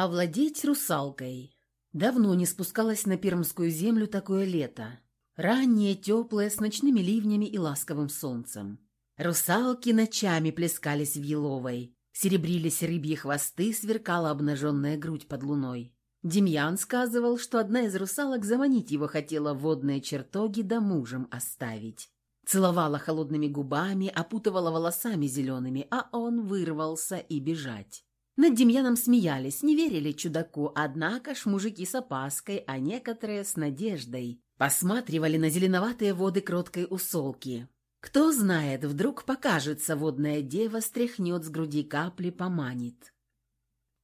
Овладеть русалкой. Давно не спускалась на пермскую землю такое лето. Раннее, теплое, с ночными ливнями и ласковым солнцем. Русалки ночами плескались в еловой. Серебрились рыбьи хвосты, сверкала обнаженная грудь под луной. Демьян сказывал, что одна из русалок заманить его хотела в водные чертоги да мужем оставить. Целовала холодными губами, опутывала волосами зелеными, а он вырвался и бежать. Над Демьяном смеялись, не верили чудаку, однако ж мужики с опаской, а некоторые с надеждой. Посматривали на зеленоватые воды кроткой усолки. Кто знает, вдруг покажется водная дева, стряхнет с груди капли, поманит.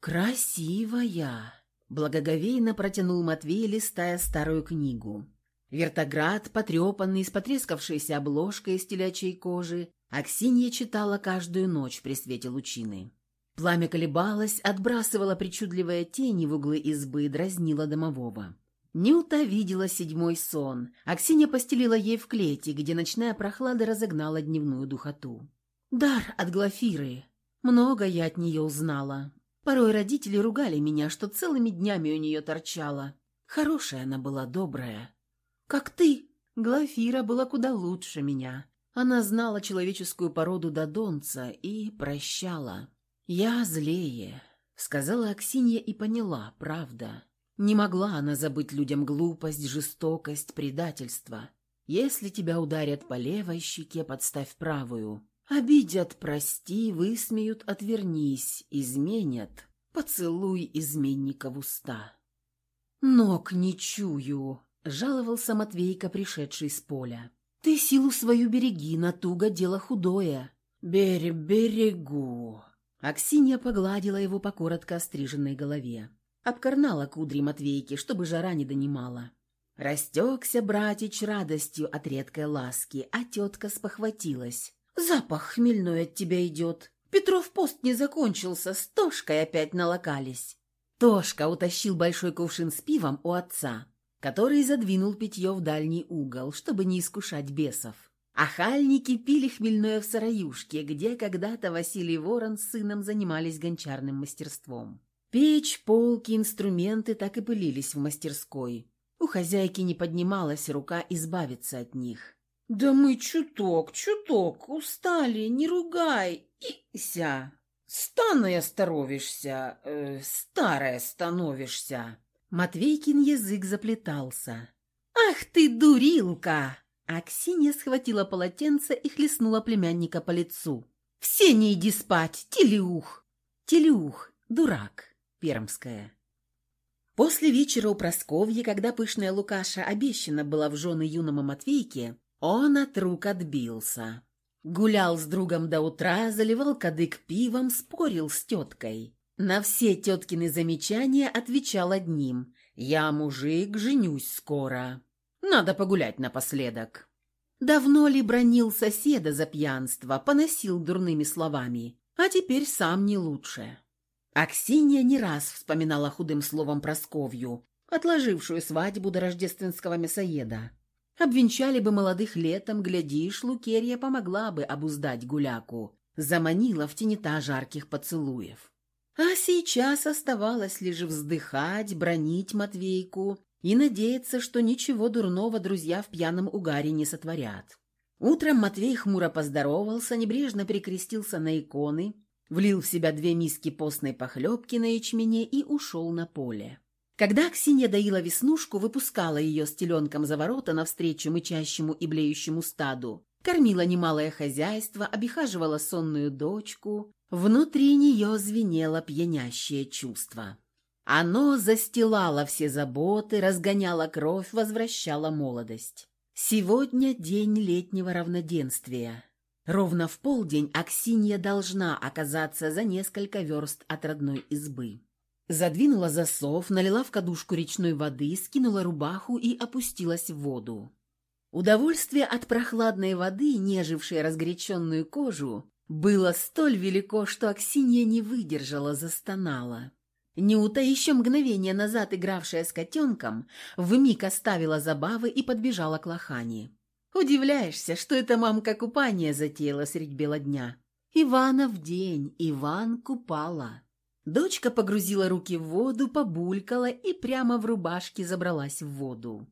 «Красивая!» — благоговейно протянул Матвей, листая старую книгу. Вертоград, потрепанный, с потрескавшейся обложкой из телячьей кожи, Аксинья читала каждую ночь при свете лучины. Пламя колебалось, отбрасывало причудливые тени в углы избы, дразнило домового. Нюта видела седьмой сон. Аксинья постелила ей в клете, где ночная прохлада разогнала дневную духоту. Дар от Глафиры. Много я от нее узнала. Порой родители ругали меня, что целыми днями у нее торчала. Хорошая она была, добрая. Как ты. Глафира была куда лучше меня. Она знала человеческую породу до донца и прощала. «Я злее», — сказала Аксинья и поняла, правда. Не могла она забыть людям глупость, жестокость, предательство. Если тебя ударят по левой щеке, подставь правую. Обидят, прости, высмеют, отвернись, изменят. Поцелуй изменника в уста. «Ног не чую», — жаловался Матвейка, пришедший с поля. «Ты силу свою береги, натуга дело худое». «Бере берегу», Аксинья погладила его по коротко остриженной голове. Обкорнала кудри Матвейки, чтобы жара не донимала. Растекся братич радостью от редкой ласки, а тетка спохватилась. «Запах хмельной от тебя идет. Петров пост не закончился, с Тошкой опять налокались». Тошка утащил большой кувшин с пивом у отца, который задвинул питье в дальний угол, чтобы не искушать бесов. Ахальники пили хмельное в сараюшке, где когда-то Василий Ворон с сыном занимались гончарным мастерством. Печь, полки, инструменты так и пылились в мастерской. У хозяйки не поднималась рука избавиться от них. «Да мы чуток, чуток, устали, не ругай, ися! Станая становишься, э, старая становишься!» Матвейкин язык заплетался. «Ах ты, дурилка!» Аксинья схватила полотенце и хлестнула племянника по лицу. «Все не иди спать, телеух!» «Телеух, дурак», пермская. После вечера у Просковьи, когда пышная Лукаша обещана была в жены юному Матвейке, он от рук отбился. Гулял с другом до утра, заливал кадык пивом, спорил с теткой. На все теткины замечания отвечал одним «Я мужик, женюсь скоро». Надо погулять напоследок». Давно ли бронил соседа за пьянство, поносил дурными словами, а теперь сам не лучше. Аксинья не раз вспоминала худым словом Просковью, отложившую свадьбу до рождественского мясоеда. Обвенчали бы молодых летом, глядишь, Лукерья помогла бы обуздать гуляку, заманила в тенета жарких поцелуев. А сейчас оставалось лишь вздыхать, бронить Матвейку и надеяться, что ничего дурного друзья в пьяном угаре не сотворят. Утром Матвей хмуро поздоровался, небрежно перекрестился на иконы, влил в себя две миски постной похлебки на ячмене и ушел на поле. Когда Ксения доила веснушку, выпускала ее с теленком за ворота навстречу мычащему и блеющему стаду, кормила немалое хозяйство, обихаживала сонную дочку, внутри нее звенело пьянящее чувство. Оно застилало все заботы, разгоняло кровь, возвращало молодость. Сегодня день летнего равноденствия. Ровно в полдень Аксинья должна оказаться за несколько верст от родной избы. Задвинула засов, налила в кадушку речной воды, скинула рубаху и опустилась в воду. Удовольствие от прохладной воды, нежившей разгоряченную кожу, было столь велико, что Аксинья не выдержала, застонала. Нюта, еще мгновение назад игравшая с котенком, вмиг оставила забавы и подбежала к лохане. Удивляешься, что эта мамка купание затеяла средь бела дня. Ивана в день, Иван купала. Дочка погрузила руки в воду, побулькала и прямо в рубашке забралась в воду.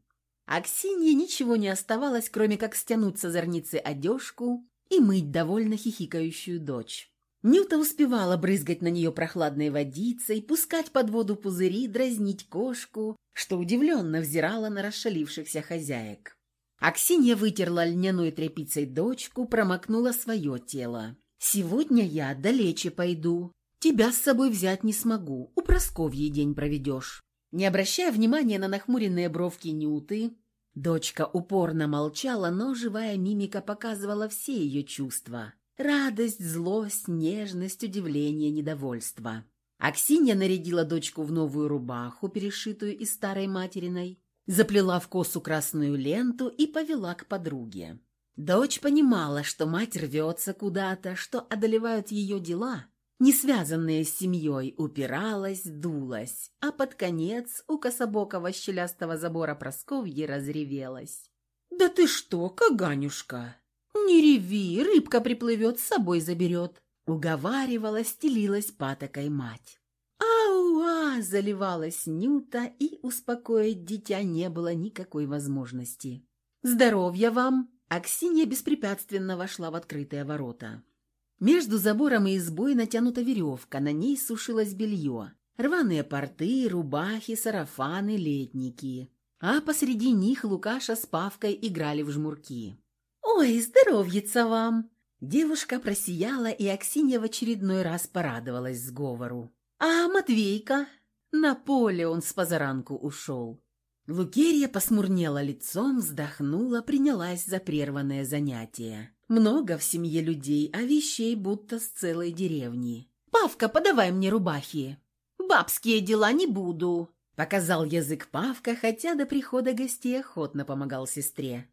Аксинье ничего не оставалось, кроме как стянуть с озорницы одежку и мыть довольно хихикающую дочь. Нюта успевала брызгать на нее прохладной водицей, пускать под воду пузыри, дразнить кошку, что удивленно взирала на расшалившихся хозяек. Аксинья вытерла льняной тряпицей дочку, промокнула свое тело. «Сегодня я далече пойду. Тебя с собой взять не смогу. У Просковьи день проведешь». Не обращая внимания на нахмуренные бровки Нюты, дочка упорно молчала, но живая мимика показывала все ее чувства. Радость, злость, нежность, удивление, недовольство. Аксинья нарядила дочку в новую рубаху, перешитую из старой материной, заплела в косу красную ленту и повела к подруге. Дочь понимала, что мать рвется куда-то, что одолевают ее дела, не связанные с семьей, упиралась, дулась, а под конец у кособокого щелястого забора Просковьи разревелась. «Да ты что, Каганюшка!» «Не реви, рыбка приплывет, с собой заберет», — уговаривала, стелилась патокой мать. «Ауа!» — заливалась Нюта, и успокоить дитя не было никакой возможности. «Здоровья вам!» Аксинья беспрепятственно вошла в открытые ворота. Между забором и избой натянута веревка, на ней сушилось белье. Рваные порты, рубахи, сарафаны, летники. А посреди них Лукаша с Павкой играли в жмурки. «Ой, здоровьица вам!» Девушка просияла, и Аксинья в очередной раз порадовалась сговору. «А Матвейка?» На поле он с позаранку ушел. Лукерья посмурнела лицом, вздохнула, принялась за прерванное занятие. Много в семье людей, а вещей будто с целой деревни. «Павка, подавай мне рубахи!» «Бабские дела не буду!» Показал язык Павка, хотя до прихода гостей охотно помогал сестре.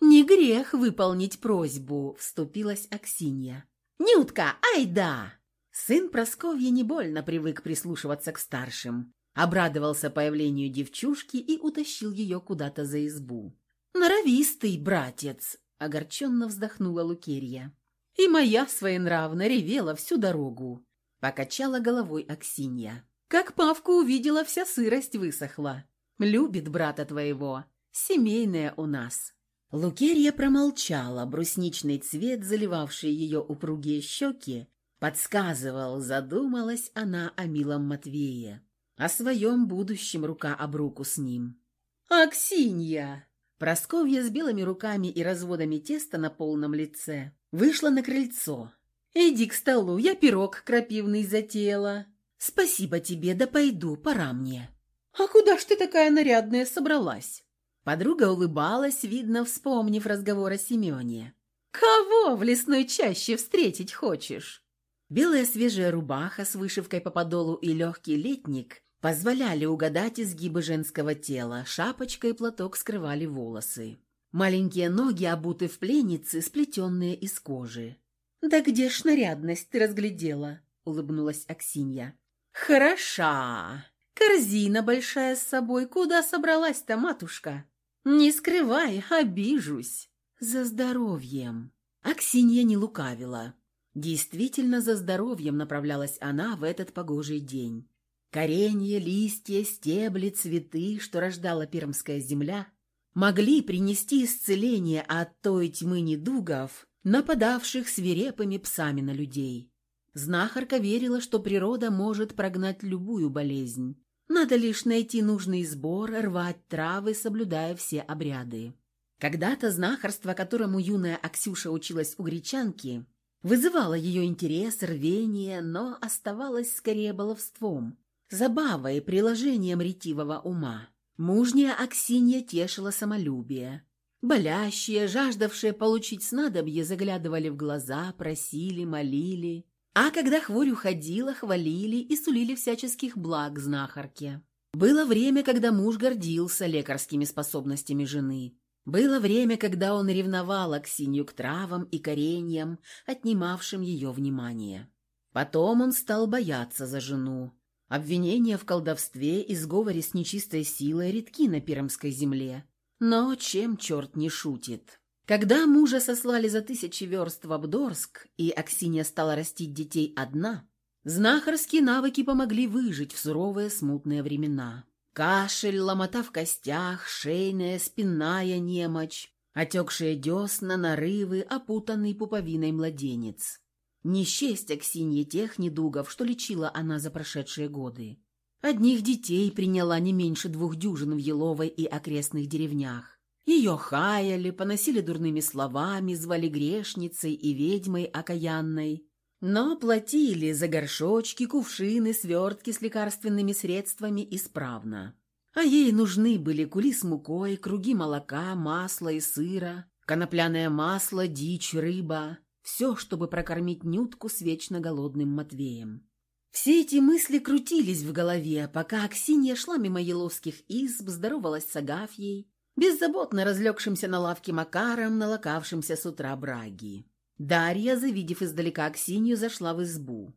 «Не грех выполнить просьбу», — вступилась Аксинья. «Нютка, ай да!» Сын Просковья не больно привык прислушиваться к старшим. Обрадовался появлению девчушки и утащил ее куда-то за избу. «Норовистый, братец!» — огорченно вздохнула Лукерья. «И моя своенравно ревела всю дорогу», — покачала головой Аксинья. «Как Павку увидела, вся сырость высохла. Любит брата твоего. Семейная у нас». Лукерья промолчала, брусничный цвет, заливавший ее упругие щеки, подсказывал, задумалась она о милом Матвее, о своем будущем рука об руку с ним. «Аксинья!» Просковья с белыми руками и разводами теста на полном лице вышла на крыльцо. «Иди к столу, я пирог крапивный затеяла. Спасибо тебе, да пойду, пора мне». «А куда ж ты такая нарядная собралась?» Подруга улыбалась, видно, вспомнив разговор о Семене. «Кого в лесной чаще встретить хочешь?» Белая свежая рубаха с вышивкой по подолу и легкий летник позволяли угадать изгибы женского тела, шапочка и платок скрывали волосы. Маленькие ноги обуты в пленницы, сплетенные из кожи. «Да где ж нарядность ты разглядела?» — улыбнулась Аксинья. «Хороша! Корзина большая с собой. Куда собралась-то, матушка?» «Не скрывай, обижусь». «За здоровьем». Аксинья не лукавила. Действительно, за здоровьем направлялась она в этот погожий день. Коренья, листья, стебли, цветы, что рождала пермская земля, могли принести исцеление от той тьмы недугов, нападавших свирепыми псами на людей. Знахарка верила, что природа может прогнать любую болезнь, надо лишь найти нужный сбор, рвать травы, соблюдая все обряды. Когда-то знахарство, которому юная Аксюша училась у гречанки, вызывало ее интерес, рвение, но оставалось скорее баловством, забавой, приложением ретивого ума. Мужняя Аксинья тешила самолюбие. Болящие, жаждавшие получить снадобье, заглядывали в глаза, просили, молили. А когда хворь уходила, хвалили и сулили всяческих благ знахарке. Было время, когда муж гордился лекарскими способностями жены. Было время, когда он ревновал Аксинью к травам и кореньям, отнимавшим ее внимание. Потом он стал бояться за жену. Обвинения в колдовстве и сговоре с нечистой силой редки на Пермской земле. Но чем черт не шутит? Когда мужа сослали за тысячи верст в Абдорск, и Аксинья стала растить детей одна, Знахарские навыки помогли выжить в суровые смутные времена. Кашель, ломота в костях, шейная, спинная немочь, отекшие десна, нарывы, опутанный пуповиной младенец. Не счесть Аксинье тех недугов, что лечила она за прошедшие годы. Одних детей приняла не меньше двух дюжин в Еловой и окрестных деревнях. Ее хаяли, поносили дурными словами, звали грешницей и ведьмой окаянной. Но платили за горшочки, кувшины, свертки с лекарственными средствами исправно. А ей нужны были кули с мукой, круги молока, масла и сыра, конопляное масло, дичь, рыба. Все, чтобы прокормить Нютку с вечно голодным Матвеем. Все эти мысли крутились в голове, пока Аксинья шла мимо еловских изб, здоровалась с Агафьей, беззаботно разлегшимся на лавке Макаром, налокавшимся с утра браги. Дарья, завидев издалека Аксинью, зашла в избу.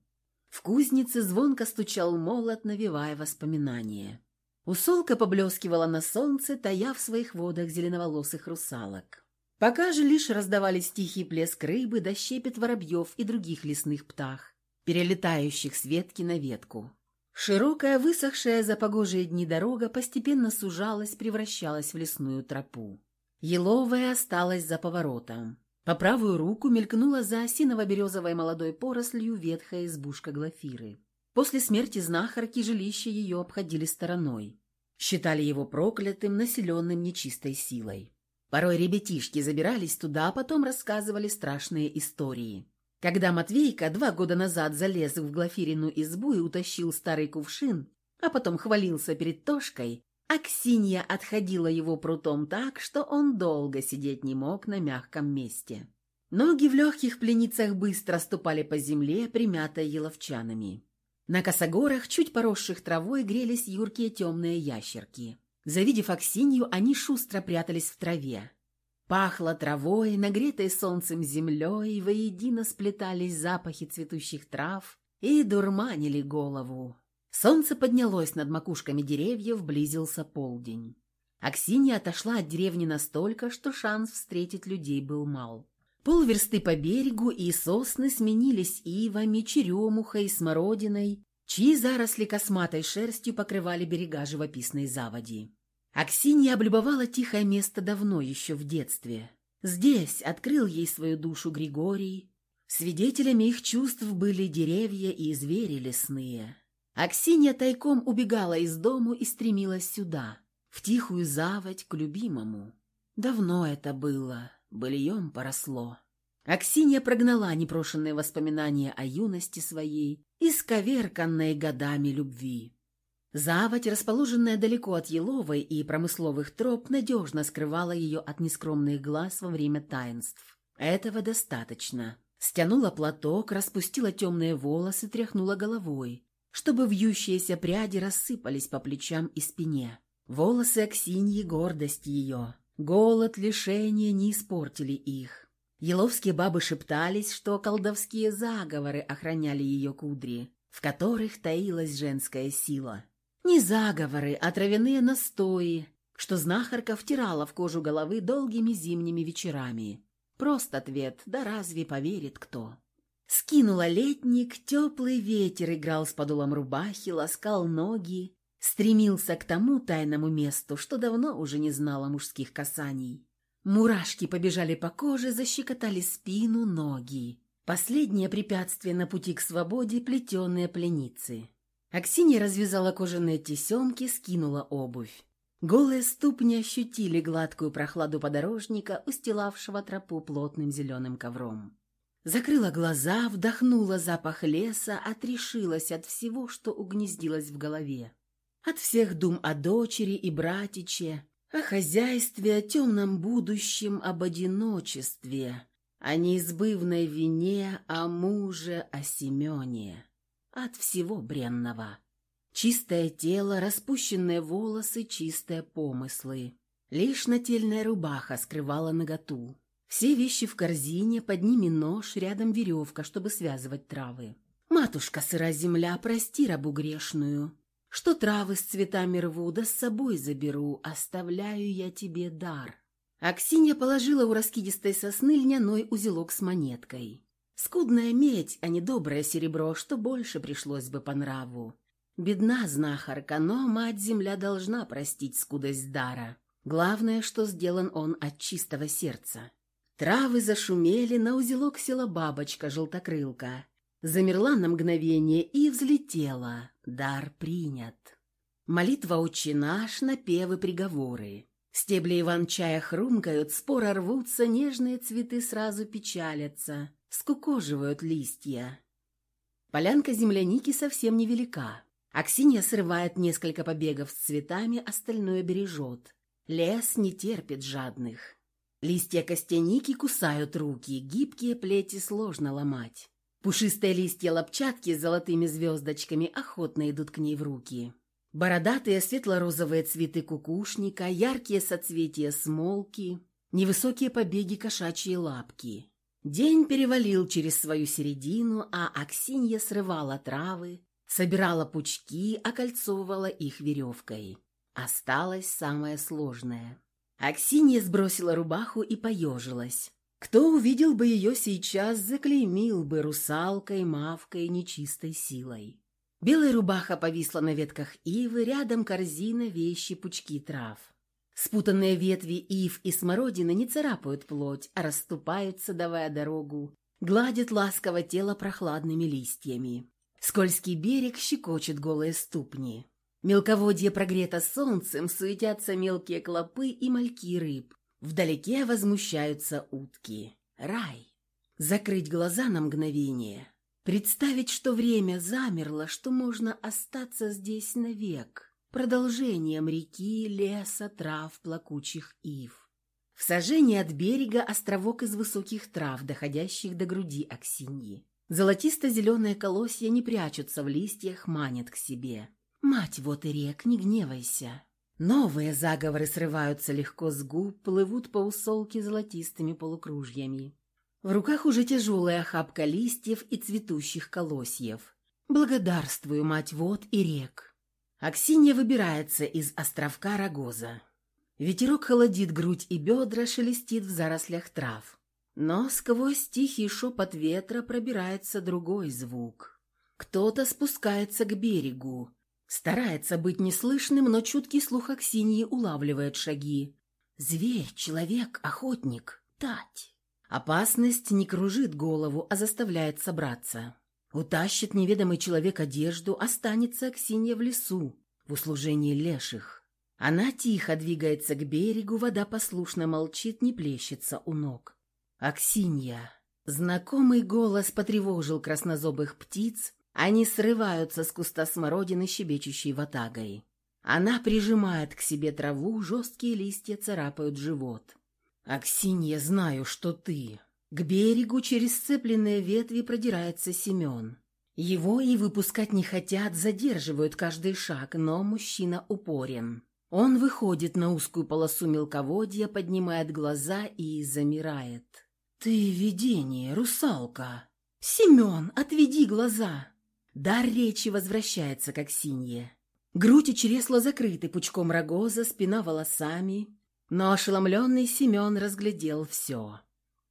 В кузнице звонко стучал молот, навевая воспоминания. Усолка поблескивала на солнце, тая в своих водах зеленоволосых русалок. Пока же лишь раздавались тихий плеск рыбы да щепет воробьев и других лесных птах, перелетающих с ветки на ветку. Широкая, высохшая за погожие дни дорога постепенно сужалась, превращалась в лесную тропу. Еловая осталась за поворотом. По правую руку мелькнула за осиново-березовой молодой порослью ветхая избушка Глафиры. После смерти знахарки жилище ее обходили стороной. Считали его проклятым, населенным нечистой силой. Порой ребятишки забирались туда, а потом рассказывали страшные истории. Когда Матвейка два года назад залез в Глафирину избу и утащил старый кувшин, а потом хвалился перед Тошкой, Аксинья отходила его прутом так, что он долго сидеть не мог на мягком месте. Ноги в легких пленницах быстро ступали по земле, примятой еловчанами. На косогорах, чуть поросших травой, грелись юркие темные ящерки. Завидев Аксинью, они шустро прятались в траве. Пахло травой, нагретой солнцем землей, воедино сплетались запахи цветущих трав и дурманили голову. Солнце поднялось над макушками деревьев, близился полдень. Аксинья отошла от деревни настолько, что шанс встретить людей был мал. Полверсты по берегу и сосны сменились ивами, черемухой, смородиной, чьи заросли косматой шерстью покрывали берега живописной заводи. Аксинья облюбовала тихое место давно, еще в детстве. Здесь открыл ей свою душу Григорий. Свидетелями их чувств были деревья и звери лесные. Аксинья тайком убегала из дому и стремилась сюда, в тихую заводь к любимому. Давно это было, быльем поросло. Аксинья прогнала непрошенные воспоминания о юности своей, исковерканной годами любви. Заводь, расположенная далеко от еловой и промысловых троп, надежно скрывала ее от нескромных глаз во время таинств. Этого достаточно. Стянула платок, распустила темные волосы, тряхнула головой, чтобы вьющиеся пряди рассыпались по плечам и спине. Волосы Аксиньи — гордость ее. Голод, лишение не испортили их. Еловские бабы шептались, что колдовские заговоры охраняли ее кудри, в которых таилась женская сила. Не заговоры, а травяные настои, что знахарка втирала в кожу головы долгими зимними вечерами. Прост ответ, да разве поверит кто? Скинула летник, теплый ветер играл с подолом рубахи, ласкал ноги, стремился к тому тайному месту, что давно уже не знала мужских касаний. Мурашки побежали по коже, защекотали спину, ноги. Последнее препятствие на пути к свободе – плетеные пленицы. Аксинья развязала кожаные тесемки, скинула обувь. Голые ступни ощутили гладкую прохладу подорожника, устилавшего тропу плотным зеленым ковром. Закрыла глаза, вдохнула запах леса, отрешилась от всего, что угнездилось в голове. От всех дум о дочери и братиче, о хозяйстве, о темном будущем, об одиночестве, о неизбывной вине, о муже, о Семене от всего бренного. Чистое тело, распущенные волосы, чистые помыслы. Лишь нательная рубаха скрывала наготу. Все вещи в корзине, под ними нож, рядом веревка, чтобы связывать травы. «Матушка, сыра земля, прости рабу грешную, что травы с цветами рву, да с собой заберу, оставляю я тебе дар». Аксинья положила у раскидистой сосны льняной узелок с монеткой. Скудная медь, а не доброе серебро, что больше пришлось бы по нраву. Бедна знахарка, но мать-земля должна простить скудость дара. Главное, что сделан он от чистого сердца. Травы зашумели, на узелок села бабочка-желтокрылка. Замерла на мгновение и взлетела. Дар принят. Молитва «Отче наш», напевы, приговоры. Стебли иван-чая хрумкают, спора рвутся, нежные цветы сразу печалятся, скукоживают листья. Полянка земляники совсем невелика. Аксинья срывает несколько побегов с цветами, остальное бережет. Лес не терпит жадных. Листья костяники кусают руки, гибкие плети сложно ломать. Пушистые листья лопчатки с золотыми звездочками охотно идут к ней в руки. Бородатые светло-розовые цветы кукушника, яркие соцветия смолки, невысокие побеги кошачьей лапки. День перевалил через свою середину, а Аксинья срывала травы, собирала пучки, окольцовывала их веревкой. Осталось самое сложное. Аксинья сбросила рубаху и поежилась. Кто увидел бы ее сейчас, заклеймил бы русалкой, мавкой, нечистой силой. Белая рубаха повисла на ветках ивы, рядом корзина, вещи, пучки трав. Спутанные ветви ив и смородины не царапают плоть, а расступаются, давая дорогу, гладят ласково тело прохладными листьями. Скользкий берег щекочет голые ступни. Мелководье прогрето солнцем, суетятся мелкие клопы и мальки рыб. Вдалеке возмущаются утки. Рай. Закрыть глаза на мгновение — Представить, что время замерло, что можно остаться здесь навек, продолжением реки, леса, трав, плакучих ив. В сажении от берега островок из высоких трав, доходящих до груди Аксиньи. Золотисто-зеленые колосья не прячутся в листьях, манят к себе. «Мать, вот и рек, не гневайся!» Новые заговоры срываются легко с губ, плывут по усолке золотистыми полукружьями. В руках уже тяжелая охапка листьев и цветущих колосьев. Благодарствую, мать вод и рек. Аксинья выбирается из островка Рогоза. Ветерок холодит грудь и бедра, шелестит в зарослях трав. Но сквозь тихий шепот ветра пробирается другой звук. Кто-то спускается к берегу. Старается быть неслышным, но чуткий слух Аксиньи улавливает шаги. Зверь, человек, охотник, тать. Опасность не кружит голову, а заставляет собраться. Утащит неведомый человек одежду, останется Аксинья в лесу, в услужении леших. Она тихо двигается к берегу, вода послушно молчит, не плещется у ног. Аксинья. Знакомый голос потревожил краснозобых птиц, они срываются с куста смородины, щебечущей ватагой. Она прижимает к себе траву, жесткие листья царапают живот. «Аксинья, знаю, что ты». К берегу через сцепленные ветви продирается Семен. Его и выпускать не хотят, задерживают каждый шаг, но мужчина упорен. Он выходит на узкую полосу мелководья, поднимает глаза и замирает. «Ты видение, русалка!» «Семен, отведи глаза!» Дар речи возвращается к Аксинье. Грудь и чресло закрыты пучком рогоза, спина волосами, но ошеломленный Семен разглядел все.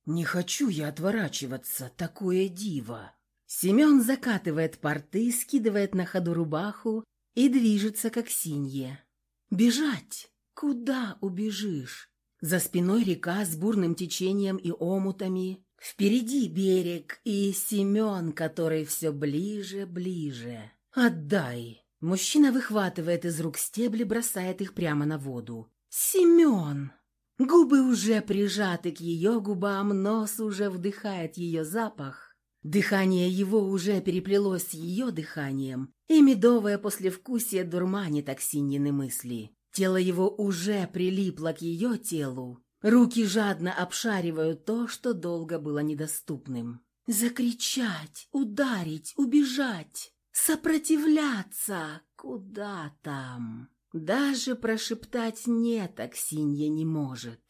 «Не хочу я отворачиваться, такое диво!» Семен закатывает порты, скидывает на ходу рубаху и движется как синье. «Бежать? Куда убежишь?» За спиной река с бурным течением и омутами. Впереди берег и Семен, который все ближе, ближе. «Отдай!» Мужчина выхватывает из рук стебли, бросает их прямо на воду. Семен! Губы уже прижаты к ее губам, нос уже вдыхает ее запах. Дыхание его уже переплелось с ее дыханием, и медовое послевкусие дурманит Аксиньины мысли. Тело его уже прилипло к ее телу. Руки жадно обшаривают то, что долго было недоступным. Закричать, ударить, убежать, сопротивляться. Куда там? Даже прошептать «нет» Аксинья не может.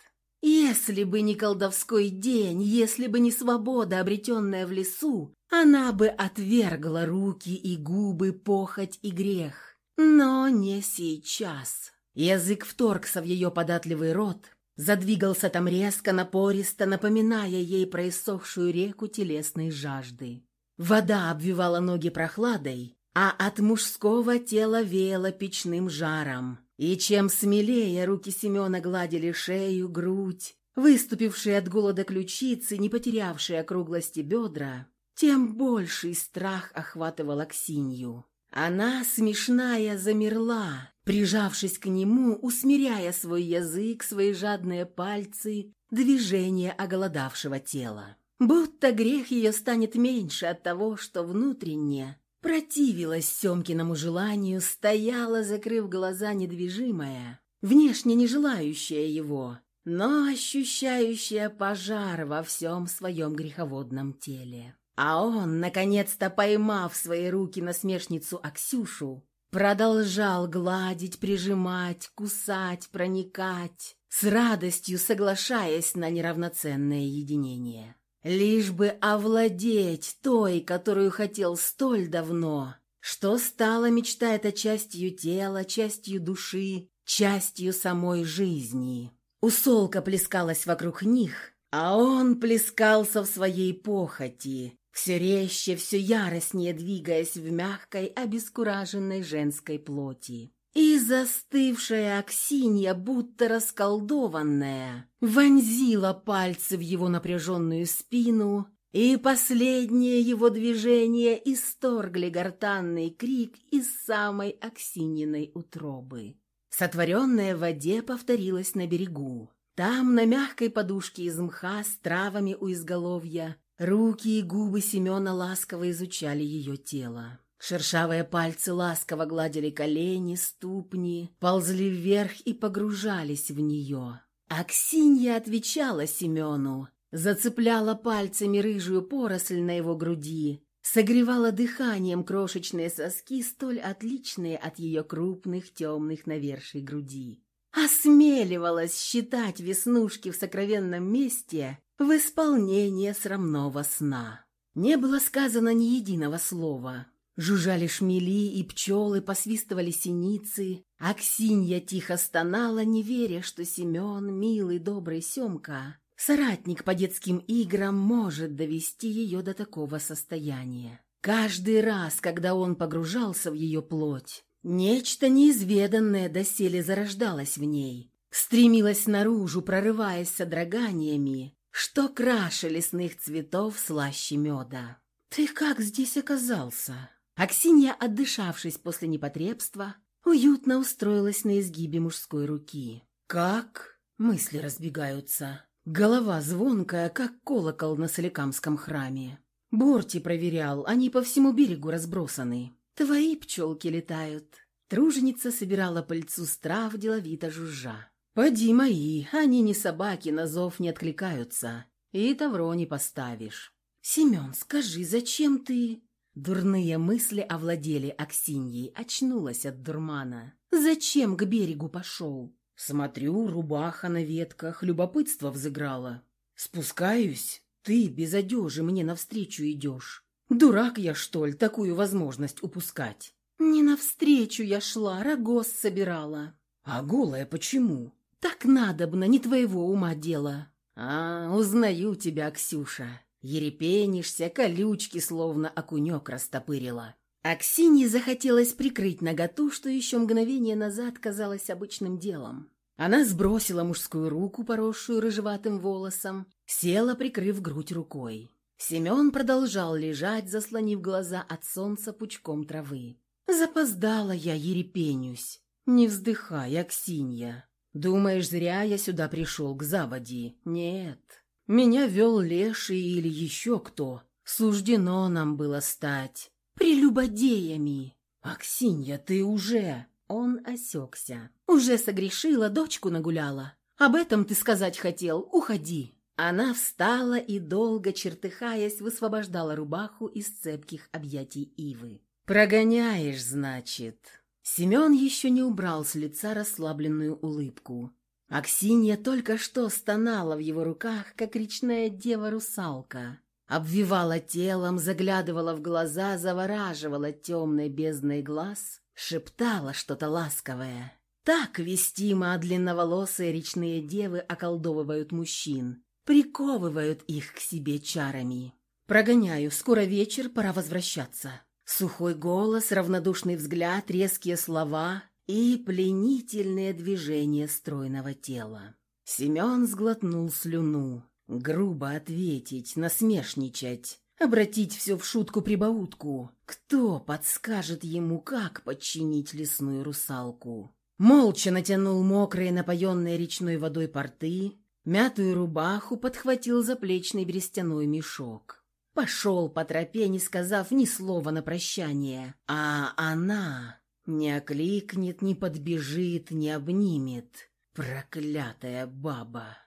Если бы не колдовской день, если бы не свобода, обретенная в лесу, она бы отвергла руки и губы, похоть и грех. Но не сейчас. Язык вторгся в ее податливый рот, Задвигался там резко, напористо, напоминая ей про иссохшую реку телесной жажды. Вода обвивала ноги прохладой, а от мужского тела веяло печным жаром. И чем смелее руки Семена гладили шею, грудь, выступившие от голода ключицы, не потерявшие округлости бедра, тем больший страх охватывал Аксинью. Она, смешная, замерла, прижавшись к нему, усмиряя свой язык, свои жадные пальцы, движение оголодавшего тела. Будто грех ее станет меньше от того, что внутренне противилась Семкиному желанию, стояла, закрыв глаза недвижимая, внешне не желающая его, но ощущающая пожар во всем своем греховодном теле. А он, наконец-то поймав свои руки насмешницу Аксюшу, продолжал гладить, прижимать, кусать, проникать, с радостью соглашаясь на неравноценное единение. Лишь бы овладеть той, которую хотел столь давно, что стала мечтает о частью тела, частью души, частью самой жизни. Усолка плескалась вокруг них, а он плескался в своей похоти, все резче, все яростнее двигаясь в мягкой, обескураженной женской плоти. И застывшая Аксинья, будто расколдованная, вонзила пальцы в его напряженную спину, и последние его движения исторгли гортанный крик из самой Аксининой утробы. Сотворенное в воде повторилось на берегу. Там, на мягкой подушке из мха с травами у изголовья, Руки и губы Семена ласково изучали ее тело. Шершавые пальцы ласково гладили колени, ступни, ползли вверх и погружались в нее. Аксинья отвечала Семену, зацепляла пальцами рыжую поросль на его груди, согревала дыханием крошечные соски, столь отличные от ее крупных темных навершей груди. Осмеливалась считать веснушки в сокровенном месте в исполнение срамного сна. Не было сказано ни единого слова. Жужжали шмели и пчелы, посвистывали синицы. Аксинья тихо стонала, не веря, что Семен, милый, добрый Семка, соратник по детским играм, может довести ее до такого состояния. Каждый раз, когда он погружался в ее плоть, нечто неизведанное доселе зарождалось в ней, стремилось наружу, прорываясь содроганиями, что краше лесных цветов слаще меда. «Ты как здесь оказался?» Аксинья, отдышавшись после непотребства, уютно устроилась на изгибе мужской руки. «Как?» Мысли разбегаются. Голова звонкая, как колокол на Соликамском храме. Борти проверял, они по всему берегу разбросаны. Твои пчелки летают. Труженица собирала пыльцу с трав, деловито жужжа. «Поди мои, они не собаки, на зов не откликаются, и тавро не поставишь». «Семен, скажи, зачем ты...» Дурные мысли овладели Аксиньей, очнулась от дурмана. «Зачем к берегу пошел?» Смотрю, рубаха на ветках, любопытство взыграло. Спускаюсь, ты без одежи мне навстречу идешь. Дурак я, что ли, такую возможность упускать? Не навстречу я шла, рогоз собирала. А голая почему? Так надобно, не твоего ума дело. А, узнаю тебя, Ксюша. Ерепенишься, колючки словно окунек растопырила. Аксинье захотелось прикрыть наготу, что еще мгновение назад казалось обычным делом. Она сбросила мужскую руку, поросшую рыжеватым волосом, села, прикрыв грудь рукой. Семен продолжал лежать, заслонив глаза от солнца пучком травы. «Запоздала я, ерепенюсь. Не вздыхай, Аксинья. Думаешь, зря я сюда пришел, к заводе? Нет. Меня вел леший или еще кто. Суждено нам было стать прелюбодеями. Аксинья, ты уже...» Он осекся. «Уже согрешила, дочку нагуляла. Об этом ты сказать хотел. Уходи». Она встала и, долго чертыхаясь, высвобождала рубаху из цепких объятий Ивы. «Прогоняешь, значит?» Семен еще не убрал с лица расслабленную улыбку. Аксинья только что стонала в его руках, как речная дева-русалка. Обвивала телом, заглядывала в глаза, завораживала темной бездной глаз, шептала что-то ласковое. Так вестимо длинноволосые речные девы околдовывают мужчин, приковывают их к себе чарами. Прогоняю, скоро вечер, пора возвращаться. Сухой голос, равнодушный взгляд, резкие слова и пленительные движения стройного тела. Семен сглотнул слюну. Грубо ответить, насмешничать, обратить все в шутку-прибаутку. Кто подскажет ему, как подчинить лесную русалку? Молча натянул мокрые, напоенные речной водой порты, мятую рубаху подхватил заплечный берестяной мешок. Пошел по тропе, не сказав ни слова на прощание, а она не окликнет, не подбежит, не обнимет. Проклятая баба!